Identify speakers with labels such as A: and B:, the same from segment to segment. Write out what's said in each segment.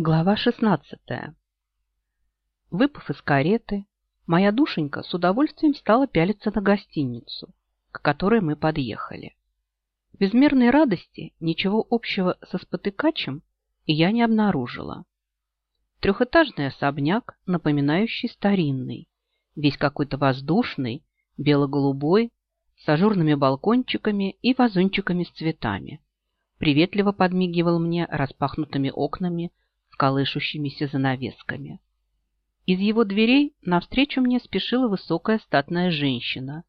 A: Глава 16. Выпав из кареты, моя душенька с удовольствием стала пялиться на гостиницу, к которой мы подъехали. Безмерной радости ничего общего со спотыкачем я не обнаружила. Трехэтажный особняк, напоминающий старинный, весь какой-то воздушный, бело-голубой, с ажурными балкончиками и вазончиками с цветами. Приветливо подмигивал мне распахнутыми окнами колышущимися занавесками. Из его дверей навстречу мне спешила высокая статная женщина,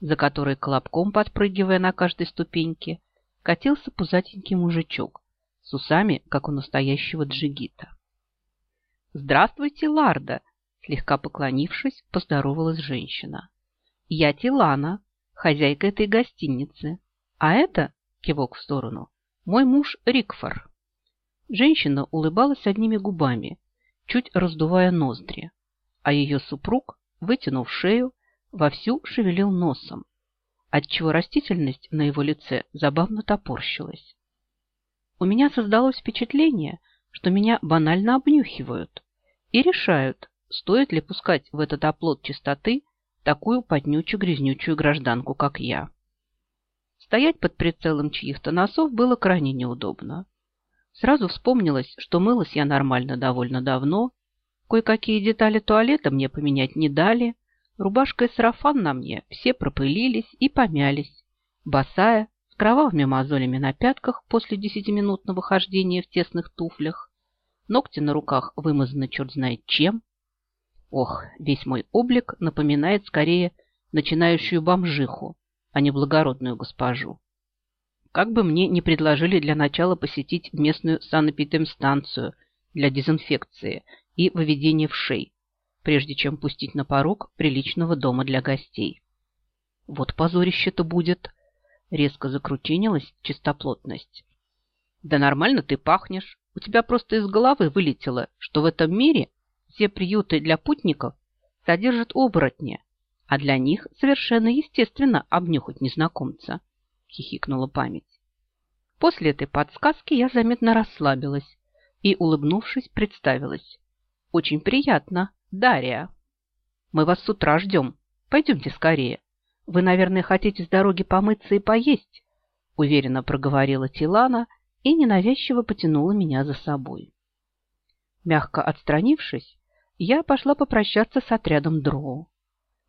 A: за которой колобком, подпрыгивая на каждой ступеньке, катился пузатенький мужичок с усами, как у настоящего джигита. «Здравствуйте, Ларда!» Слегка поклонившись, поздоровалась женщина. «Я Тилана, хозяйка этой гостиницы, а это, кивок в сторону, мой муж Рикфор». Женщина улыбалась одними губами, чуть раздувая ноздри, а ее супруг, вытянув шею, вовсю шевелил носом, отчего растительность на его лице забавно топорщилась. У меня создалось впечатление, что меня банально обнюхивают и решают, стоит ли пускать в этот оплот чистоты такую поднючую-грязнючую гражданку, как я. Стоять под прицелом чьих-то носов было крайне неудобно. Сразу вспомнилось, что мылась я нормально довольно давно, кое-какие детали туалета мне поменять не дали, рубашка и сарафан на мне все пропылились и помялись, босая, с кровавыми мозолями на пятках после десятиминутного хождения в тесных туфлях, ногти на руках вымазаны черт знает чем. Ох, весь мой облик напоминает скорее начинающую бомжиху, а не благородную госпожу. Как бы мне не предложили для начала посетить местную санэпидемстанцию для дезинфекции и выведения в шей, прежде чем пустить на порог приличного дома для гостей. Вот позорище-то будет. Резко закрутинилась чистоплотность. Да нормально ты пахнешь. У тебя просто из головы вылетело, что в этом мире все приюты для путников содержат оборотни, а для них совершенно естественно обнюхать незнакомца хихикнула память. После этой подсказки я заметно расслабилась и, улыбнувшись, представилась. «Очень приятно, Дарья. Мы вас с утра ждем. Пойдемте скорее. Вы, наверное, хотите с дороги помыться и поесть?» Уверенно проговорила Тилана и ненавязчиво потянула меня за собой. Мягко отстранившись, я пошла попрощаться с отрядом дроу.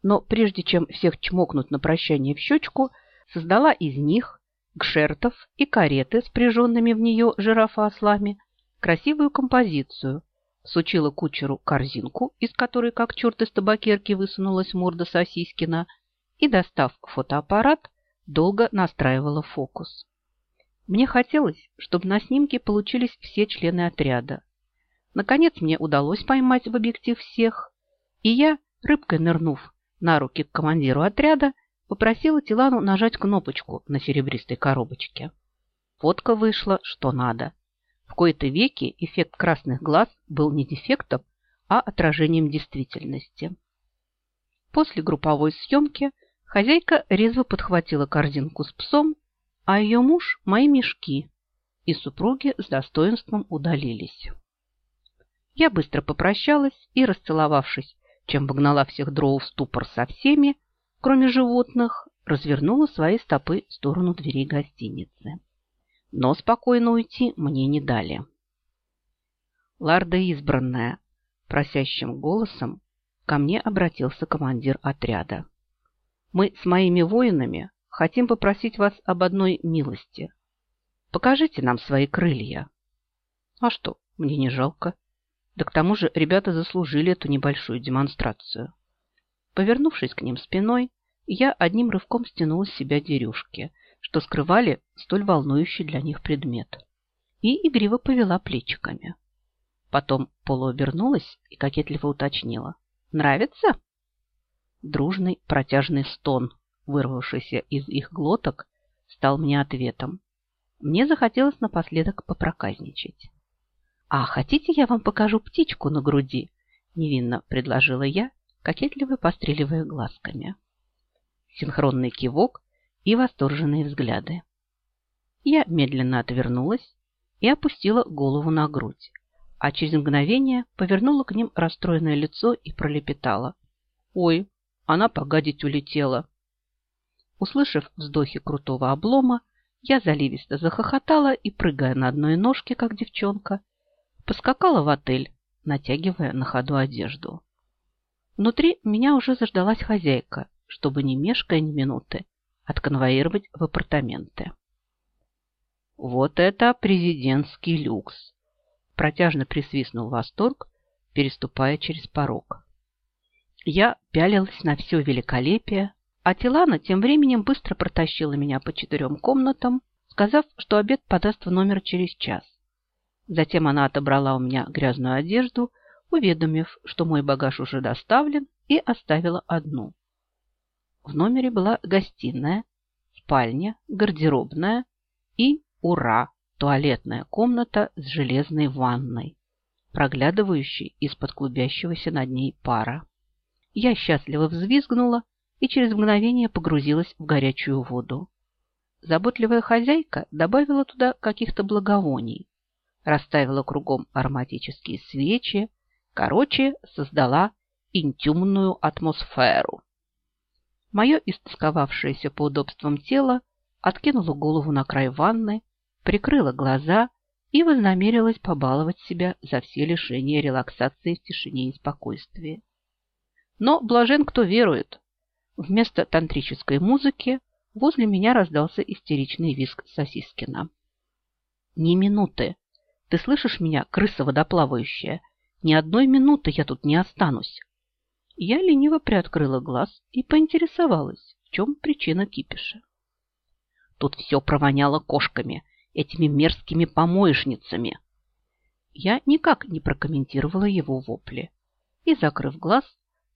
A: Но прежде чем всех чмокнуть на прощание в щечку, создала из них, гшертов и кареты, спряженными в нее жирафа-ослами, красивую композицию, сучила кучеру корзинку, из которой, как черт из табакерки, высунулась морда Сосискина, и, достав фотоаппарат, долго настраивала фокус. Мне хотелось, чтобы на снимке получились все члены отряда. Наконец мне удалось поймать в объектив всех, и я, рыбкой нырнув на руки к командиру отряда, попросила Тилану нажать кнопочку на серебристой коробочке. Фотка вышла что надо. В кои-то веки эффект красных глаз был не дефектом, а отражением действительности. После групповой съемки хозяйка резво подхватила корзинку с псом, а ее муж – мои мешки, и супруги с достоинством удалились. Я быстро попрощалась и, расцеловавшись, чем вогнала всех дров в ступор со всеми, кроме животных, развернула свои стопы в сторону дверей гостиницы. Но спокойно уйти мне не дали. Ларда избранная, просящим голосом, ко мне обратился командир отряда. Мы с моими воинами хотим попросить вас об одной милости. Покажите нам свои крылья. А что, мне не жалко. Да к тому же ребята заслужили эту небольшую демонстрацию. Повернувшись к ним спиной, я одним рывком стянула с себя дерюшки, что скрывали столь волнующий для них предмет, и игриво повела плечиками. Потом полуобернулась и кокетливо уточнила. «Нравится?» Дружный протяжный стон, вырвавшийся из их глоток, стал мне ответом. Мне захотелось напоследок попроказничать. «А хотите, я вам покажу птичку на груди?» – невинно предложила я, кокетливо постреливая глазками. Синхронный кивок и восторженные взгляды. Я медленно отвернулась и опустила голову на грудь, а через мгновение повернула к ним расстроенное лицо и пролепетала. «Ой, она погадить улетела!» Услышав вздохи крутого облома, я заливисто захохотала и, прыгая на одной ножке, как девчонка, поскакала в отель, натягивая на ходу одежду. Внутри меня уже заждалась хозяйка, чтобы, не мешкая ни минуты, отконвоировать в апартаменты. Вот это президентский люкс! Протяжно присвистнул восторг, переступая через порог. Я пялилась на все великолепие, а Тилана тем временем быстро протащила меня по четырем комнатам, сказав, что обед подаст в номер через час. Затем она отобрала у меня грязную одежду, уведомив, что мой багаж уже доставлен, и оставила одну. В номере была гостиная, спальня, гардеробная и, ура, туалетная комната с железной ванной, проглядывающей из-под клубящегося над ней пара. Я счастливо взвизгнула и через мгновение погрузилась в горячую воду. Заботливая хозяйка добавила туда каких-то благовоний, расставила кругом ароматические свечи, короче, создала интимную атмосферу. Мое истосковавшееся по удобствам тело откинуло голову на край ванны, прикрыла глаза и вознамерилась побаловать себя за все лишения релаксации в тишине и спокойствии. Но блажен, кто верует. Вместо тантрической музыки возле меня раздался истеричный визг Сосискина. «Ни минуты! Ты слышишь меня, крыса водоплавающая? Ни одной минуты я тут не останусь!» Я лениво приоткрыла глаз и поинтересовалась, в чем причина кипиша. Тут все провоняло кошками, этими мерзкими помоечницами. Я никак не прокомментировала его вопли и, закрыв глаз,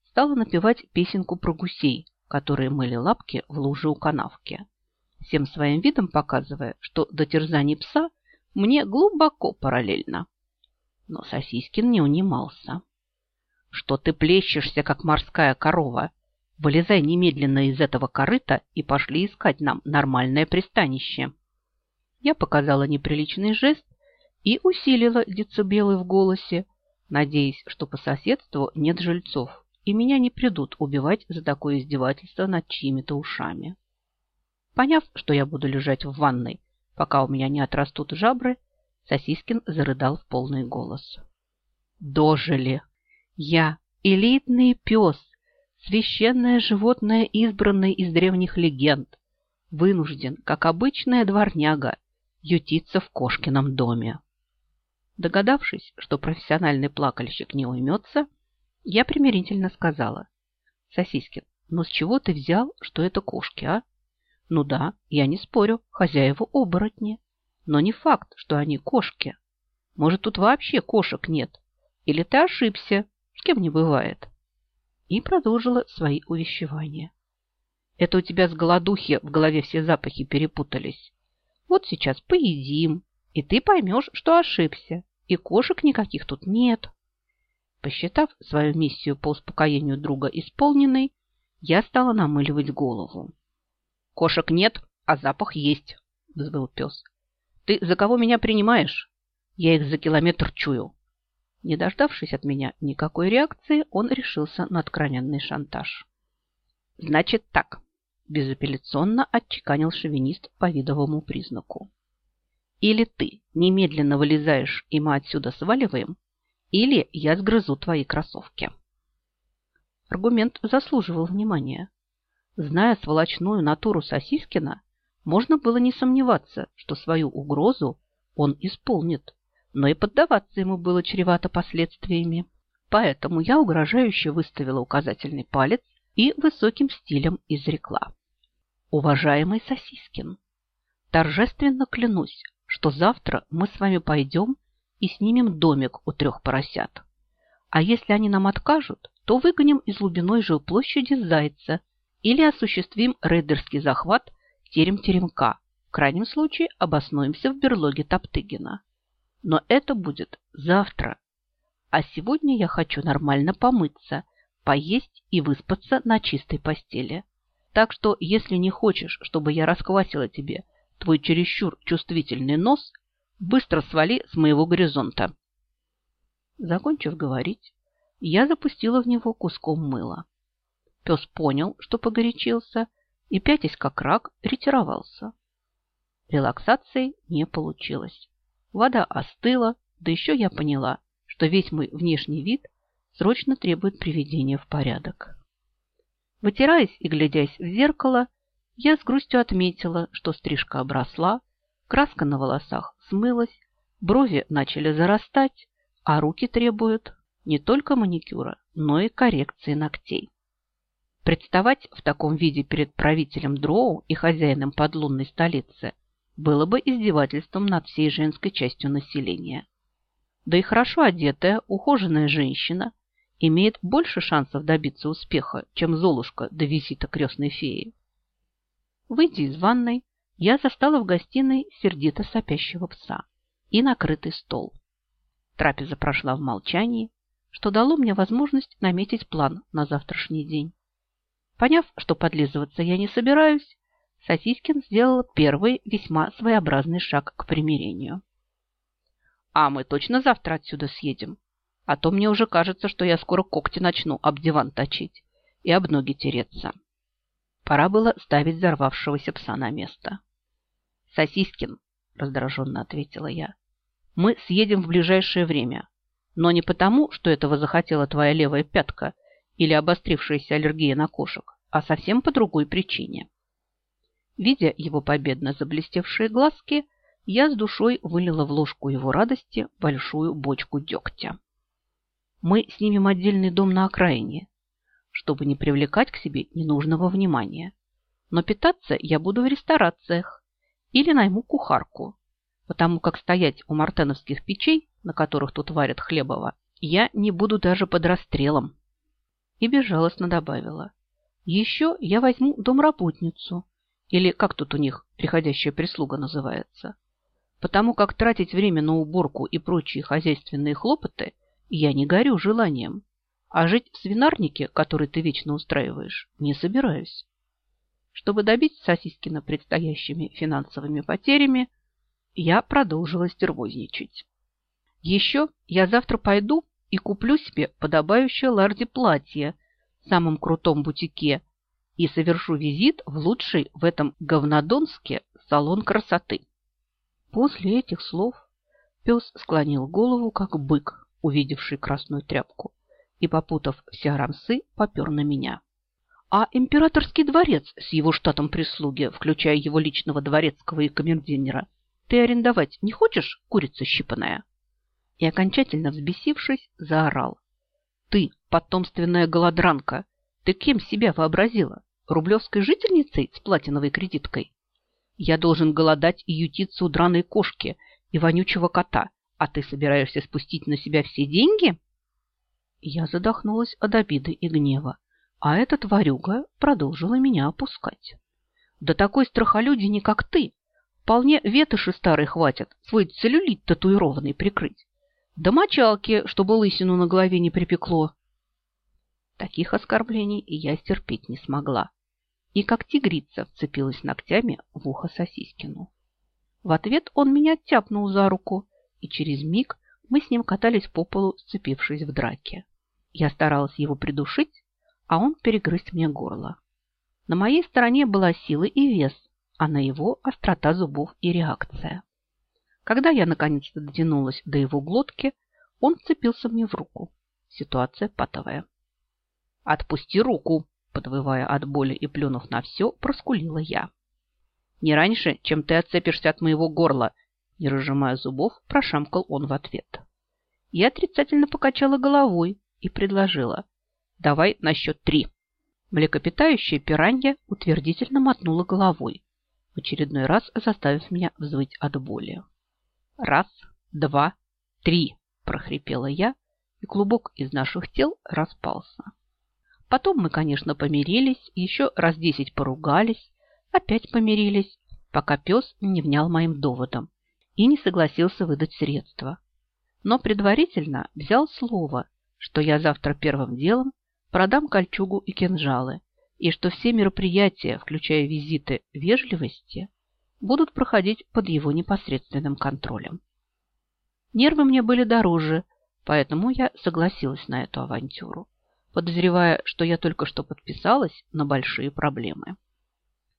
A: стала напевать песенку про гусей, которые мыли лапки в луже у канавки, всем своим видом показывая, что до терзаний пса мне глубоко параллельно. Но Сосискин не унимался. «Что ты плещешься, как морская корова? Вылезай немедленно из этого корыта и пошли искать нам нормальное пристанище». Я показала неприличный жест и усилила децибелы в голосе, надеясь, что по соседству нет жильцов и меня не придут убивать за такое издевательство над чьими-то ушами. Поняв, что я буду лежать в ванной, пока у меня не отрастут жабры, Сосискин зарыдал в полный голос. Дожили! Я элитный пес, священное животное, избранное из древних легенд, вынужден, как обычная дворняга, ютиться в кошкином доме. Догадавшись, что профессиональный плакальщик не уймется, я примирительно сказала. Сосискин, но с чего ты взял, что это кошки, а? Ну да, я не спорю, хозяева оборотни. Но не факт, что они кошки. Может, тут вообще кошек нет. Или ты ошибся, с кем не бывает. И продолжила свои увещевания. Это у тебя с голодухи в голове все запахи перепутались. Вот сейчас поедим, и ты поймешь, что ошибся, и кошек никаких тут нет. Посчитав свою миссию по успокоению друга исполненной, я стала намыливать голову. «Кошек нет, а запах есть», — взвыл пес. «Ты за кого меня принимаешь? Я их за километр чую». Не дождавшись от меня никакой реакции, он решился на откровенный шантаж. «Значит так», – безапелляционно отчеканил шовинист по видовому признаку. «Или ты немедленно вылезаешь, и мы отсюда сваливаем, или я сгрызу твои кроссовки. Аргумент заслуживал внимания. Зная сволочную натуру Сосискина, можно было не сомневаться, что свою угрозу он исполнит, но и поддаваться ему было чревато последствиями. Поэтому я угрожающе выставила указательный палец и высоким стилем изрекла. Уважаемый Сосискин, торжественно клянусь, что завтра мы с вами пойдем и снимем домик у трех поросят. А если они нам откажут, то выгоним из глубиной жилплощади зайца или осуществим рейдерский захват терем-теремка. В крайнем случае обоснуемся в берлоге Топтыгина. Но это будет завтра. А сегодня я хочу нормально помыться, поесть и выспаться на чистой постели. Так что, если не хочешь, чтобы я расквасила тебе твой чересчур чувствительный нос – Быстро свали с моего горизонта. Закончив говорить, я запустила в него куском мыла. Пес понял, что погорячился, и, пятясь как рак, ретировался. Релаксации не получилось. Вода остыла, да еще я поняла, что весь мой внешний вид срочно требует приведения в порядок. Вытираясь и глядясь в зеркало, я с грустью отметила, что стрижка обросла, краска на волосах смылась, брови начали зарастать, а руки требуют не только маникюра, но и коррекции ногтей. Представать в таком виде перед правителем Дроу и хозяином подлунной столицы было бы издевательством над всей женской частью населения. Да и хорошо одетая, ухоженная женщина имеет больше шансов добиться успеха, чем Золушка до визита крестной феи. Выйдя из ванной, я застала в гостиной сердито сопящего пса и накрытый стол. Трапеза прошла в молчании, что дало мне возможность наметить план на завтрашний день. Поняв, что подлизываться я не собираюсь, Сосискин сделал первый весьма своеобразный шаг к примирению. «А мы точно завтра отсюда съедем? А то мне уже кажется, что я скоро когти начну об диван точить и об ноги тереться». Пора было ставить взорвавшегося пса на место. «Сосискин», – раздраженно ответила я, – «мы съедем в ближайшее время, но не потому, что этого захотела твоя левая пятка или обострившаяся аллергия на кошек, а совсем по другой причине». Видя его победно заблестевшие глазки, я с душой вылила в ложку его радости большую бочку дегтя. Мы снимем отдельный дом на окраине, чтобы не привлекать к себе ненужного внимания. Но питаться я буду в ресторациях или найму кухарку, потому как стоять у мартеновских печей, на которых тут варят хлебово, я не буду даже под расстрелом. И безжалостно добавила. Еще я возьму домработницу, или как тут у них приходящая прислуга называется, потому как тратить время на уборку и прочие хозяйственные хлопоты я не горю желанием. А жить в свинарнике, который ты вечно устраиваешь, не собираюсь. Чтобы добить Сосискина предстоящими финансовыми потерями, я продолжила стервозничать. Еще я завтра пойду и куплю себе подобающее Ларди платье в самом крутом бутике и совершу визит в лучший в этом говнодонске салон красоты. После этих слов пес склонил голову, как бык, увидевший красную тряпку, и, попутав все рамсы, попер на меня. А императорский дворец с его штатом прислуги, включая его личного дворецкого и камердинера, ты арендовать не хочешь, курица щипаная? И, окончательно взбесившись, заорал. Ты, потомственная голодранка, ты кем себя вообразила? Рублевской жительницей с платиновой кредиткой? Я должен голодать и ютиться у драной кошки и вонючего кота, а ты собираешься спустить на себя все деньги? Я задохнулась от обиды и гнева, а этот ворюга продолжила меня опускать. Да такой страхолюдини, как ты, вполне ветоши старой хватит свой целлюлит татуированный прикрыть. Да мочалки, чтобы лысину на голове не припекло. Таких оскорблений я стерпеть не смогла. И как тигрица вцепилась ногтями в ухо Сосискину. В ответ он меня тяпнул за руку, и через миг мы с ним катались по полу, сцепившись в драке. Я старалась его придушить, а он перегрыз мне горло. На моей стороне была сила и вес, а на его острота зубов и реакция. Когда я наконец-то дотянулась до его глотки, он вцепился мне в руку. Ситуация патовая. «Отпусти руку!» Подвывая от боли и плюнув на все, проскулила я. «Не раньше, чем ты отцепишься от моего горла!» Не разжимая зубов, прошамкал он в ответ. Я отрицательно покачала головой и предложила. «Давай на счет три!» Млекопитающая пиранья утвердительно мотнула головой, в очередной раз заставив меня взвыть от боли. «Раз, два, три!» – прохрипела я, и клубок из наших тел распался. Потом мы, конечно, помирились, еще раз десять поругались, опять помирились, пока пес не внял моим доводом и не согласился выдать средства. Но предварительно взял слово, что я завтра первым делом продам кольчугу и кинжалы, и что все мероприятия, включая визиты вежливости, будут проходить под его непосредственным контролем. Нервы мне были дороже, Поэтому я согласилась на эту авантюру, подозревая, что я только что подписалась на большие проблемы.